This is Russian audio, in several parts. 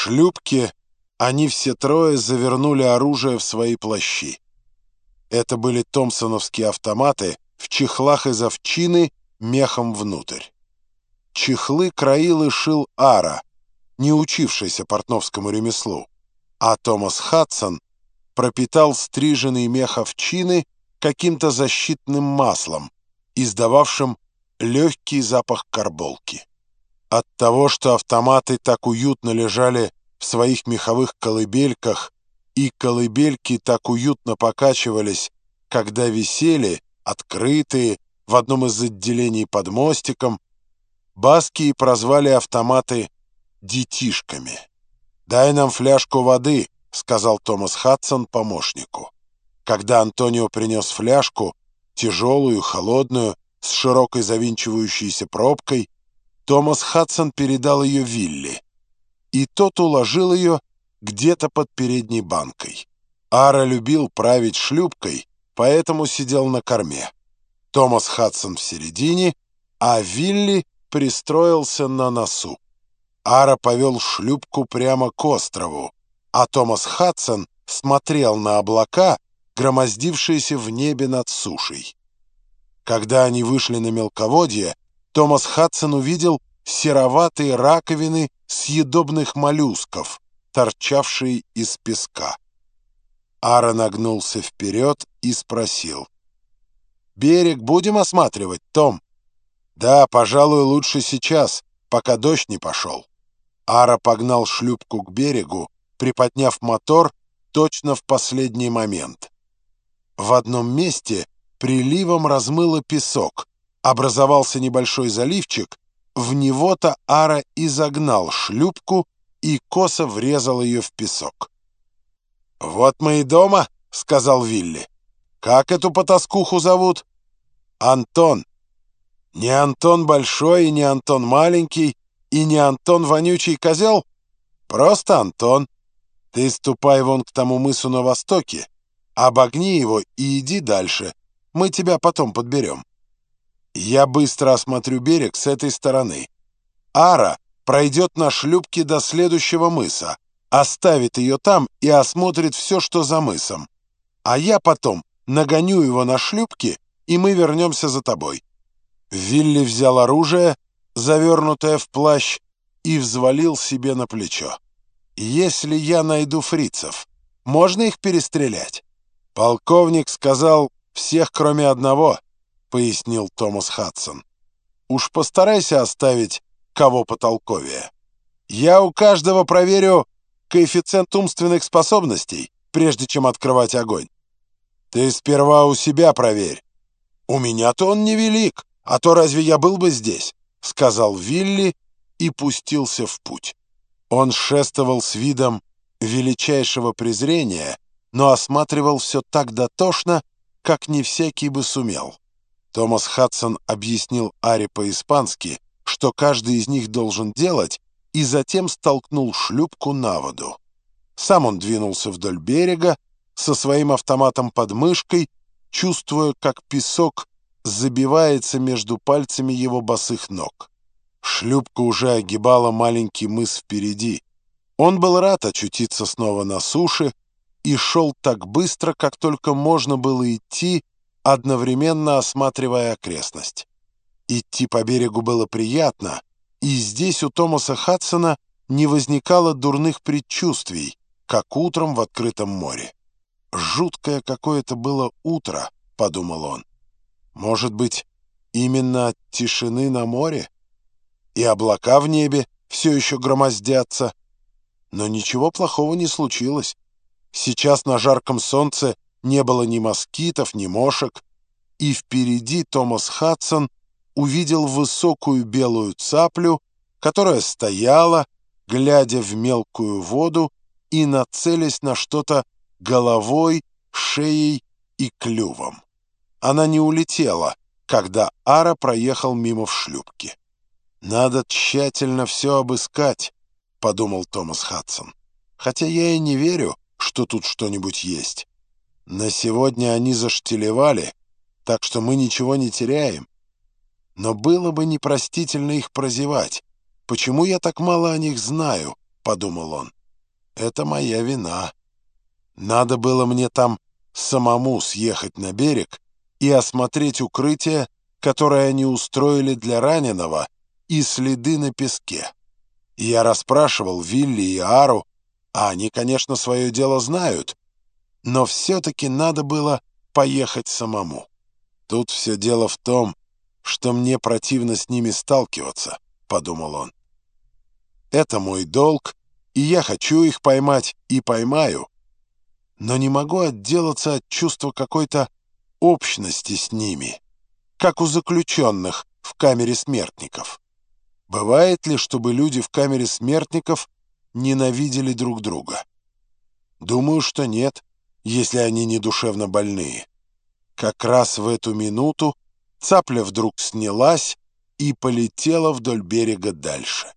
шлюпке они все трое завернули оружие в свои плащи. Это были томпсоновские автоматы в чехлах из овчины мехом внутрь. Чехлы краил и шил Ара, не учившийся портновскому ремеслу, а Томас Хадсон пропитал стриженный мех овчины каким-то защитным маслом, издававшим легкий запах карболки. От того, что автоматы так уютно лежали в своих меховых колыбельках, и колыбельки так уютно покачивались, когда висели, открытые, в одном из отделений под мостиком, Баски прозвали автоматы «детишками». «Дай нам фляжку воды», — сказал Томас Хадсон помощнику. Когда Антонио принес фляжку, тяжелую, холодную, с широкой завинчивающейся пробкой, Томас Хадсон передал ее Вилли, и тот уложил ее где-то под передней банкой. Ара любил править шлюпкой, поэтому сидел на корме. Томас Хадсон в середине, а Вилли пристроился на носу. Ара повел шлюпку прямо к острову, а Томас Хадсон смотрел на облака, громоздившиеся в небе над сушей. Когда они вышли на мелководье, Томас Хадсон увидел сероватые раковины съедобных моллюсков, торчавшие из песка. Ара нагнулся вперед и спросил. «Берег будем осматривать, Том?» «Да, пожалуй, лучше сейчас, пока дождь не пошел». Ара погнал шлюпку к берегу, приподняв мотор точно в последний момент. В одном месте приливом размыло песок, образовался небольшой заливчик, в него-то Ара и загнал шлюпку и косо врезал ее в песок. «Вот мы и дома», — сказал Вилли. «Как эту потаскуху зовут?» «Антон. Не Антон Большой и не Антон Маленький и не Антон Вонючий Козел. Просто Антон. Ты ступай вон к тому мысу на востоке, обогни его и иди дальше. Мы тебя потом подберем». Я быстро осмотрю берег с этой стороны. Ара пройдет на шлюпке до следующего мыса, оставит ее там и осмотрит все, что за мысом. А я потом нагоню его на шлюпке, и мы вернемся за тобой». Вилли взял оружие, завернутое в плащ, и взвалил себе на плечо. «Если я найду фрицев, можно их перестрелять?» Полковник сказал «всех, кроме одного». — пояснил Томас Хадсон. «Уж постарайся оставить кого потолковее. Я у каждого проверю коэффициент умственных способностей, прежде чем открывать огонь. Ты сперва у себя проверь. У меня-то он невелик, а то разве я был бы здесь?» — сказал Вилли и пустился в путь. Он шествовал с видом величайшего презрения, но осматривал все так дотошно, как не всякий бы сумел. Томас Хадсон объяснил Аре по-испански, что каждый из них должен делать, и затем столкнул шлюпку на воду. Сам он двинулся вдоль берега со своим автоматом под мышкой, чувствуя, как песок забивается между пальцами его босых ног. Шлюпка уже огибала маленький мыс впереди. Он был рад очутиться снова на суше и шел так быстро, как только можно было идти, одновременно осматривая окрестность. Идти по берегу было приятно, и здесь у Томаса Хадсона не возникало дурных предчувствий, как утром в открытом море. «Жуткое какое-то было утро», — подумал он. «Может быть, именно от тишины на море? И облака в небе все еще громоздятся. Но ничего плохого не случилось. Сейчас на жарком солнце не было ни москитов, ни мошек, и впереди Томас Хадсон увидел высокую белую цаплю, которая стояла, глядя в мелкую воду и нацелясь на что-то головой, шеей и клювом. Она не улетела, когда Ара проехал мимо в шлюпке. «Надо тщательно все обыскать», — подумал Томас Хадсон. «Хотя я и не верю, что тут что-нибудь есть. На сегодня они заштелевали, так что мы ничего не теряем. Но было бы непростительно их прозевать. Почему я так мало о них знаю?» подумал он. «Это моя вина. Надо было мне там самому съехать на берег и осмотреть укрытие, которое они устроили для раненого, и следы на песке. Я расспрашивал Вилли и Ару, а они, конечно, свое дело знают, но все-таки надо было поехать самому. Тут все дело в том, что мне противно с ними сталкиваться, — подумал он. Это мой долг, и я хочу их поймать и поймаю, но не могу отделаться от чувства какой-то общности с ними, как у заключенных в камере смертников. Бывает ли, чтобы люди в камере смертников ненавидели друг друга? Думаю, что нет, если они не душевно больные. Как раз в эту минуту цапля вдруг снялась и полетела вдоль берега дальше.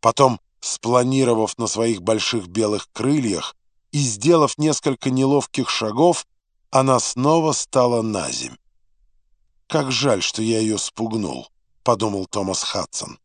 Потом, спланировав на своих больших белых крыльях и сделав несколько неловких шагов, она снова стала на земь. «Как жаль, что я ее спугнул», — подумал Томас Хадсон.